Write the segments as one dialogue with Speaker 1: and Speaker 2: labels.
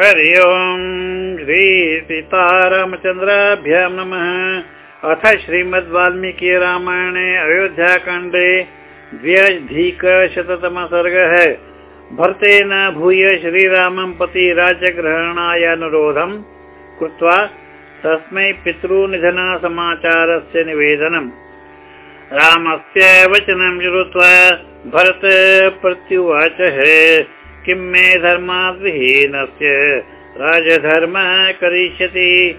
Speaker 1: हरि ओम् श्री सीतारामचन्द्राभ्यां नमः। अथ श्रीमद् वाल्मीकि रामायणे अयोध्याकाण्डे द्व्यधिकशततम सर्गः। भरतेन भूय श्रीरामं पति राज्यग्रहणाय कृत्वा तस्मै पितृनिधनसमाचारस्य निवेदनम्। रामस्य वचनं श्रुत्वा भरत प्रत्युवाच किं मे धर्माद्विहीनस्य? राजधर्मः करिष्यति।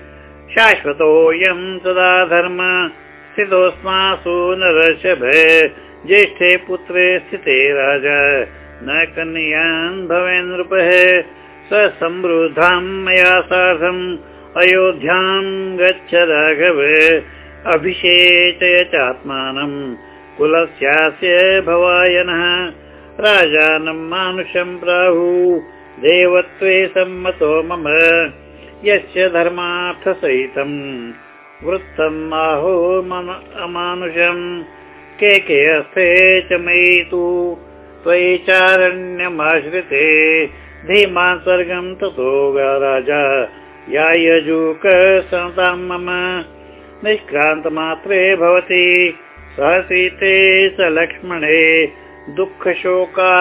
Speaker 1: शाश्वतोऽयं सदा धर्म। स्थितोऽस्मासु नरषभ ज्येष्ठे पुत्रे स्थिते राजा। न कन्यान् भवे नृपः मया सार्धम्। अयोध्यां गच्छ राघव। अभिषेचय चात्मानं कुलस्यास्य भवायनः राजानं मानुषं प्राहु देवत्वे सम्मतो मम यस्य धर्मार्थसहितं वृत्तम् आहो अमानुषम् के के अस्ते च मयि तु त्वयि चारण्यमाश्रिते धीमान् स्वर्गं ततो राजा यायजूक सतां मम निष्क्रान्तमात्रे भवति सहसीते स लक्ष्मणे दुःखशोकाभिभूतस्तु।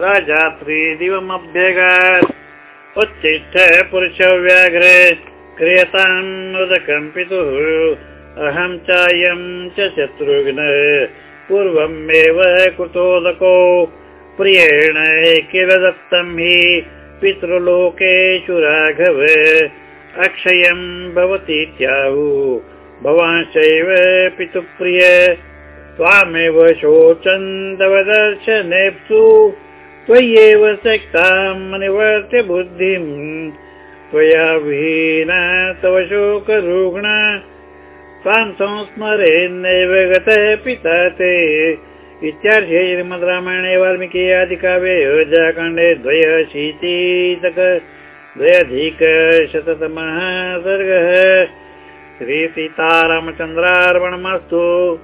Speaker 1: राजा त्रिदिवमभ्यगात् उच्चिष्ठ पुरुषव्याघ्र क्रियताम् पितुः। अहं चायं च शत्रुघ्न पूर्वमेव कृतोदको। प्रियेण किल दत्तं हि पितृलोकेषु राघव। अक्षयं भवतीत्याहु भवांश्चैव पितुप्रिय त्वामेव शोचन्दवदर्शनेप्सु त्वय्येव सक्तां निवर्त्य बुद्धिम् त्वया विहीना तव शोकरुग्ण। त्वां संस्मरेन्नैव गतः पिता ते। इत्यार्थे श्रीमद् रामायणे वाल्मीकि आदिकाव्ये अयोध्याकाण्डे द्वयशीतितक द्वयधिकशततमः सर्गः। श्रीसीतारामचन्द्रार्पणमस्तु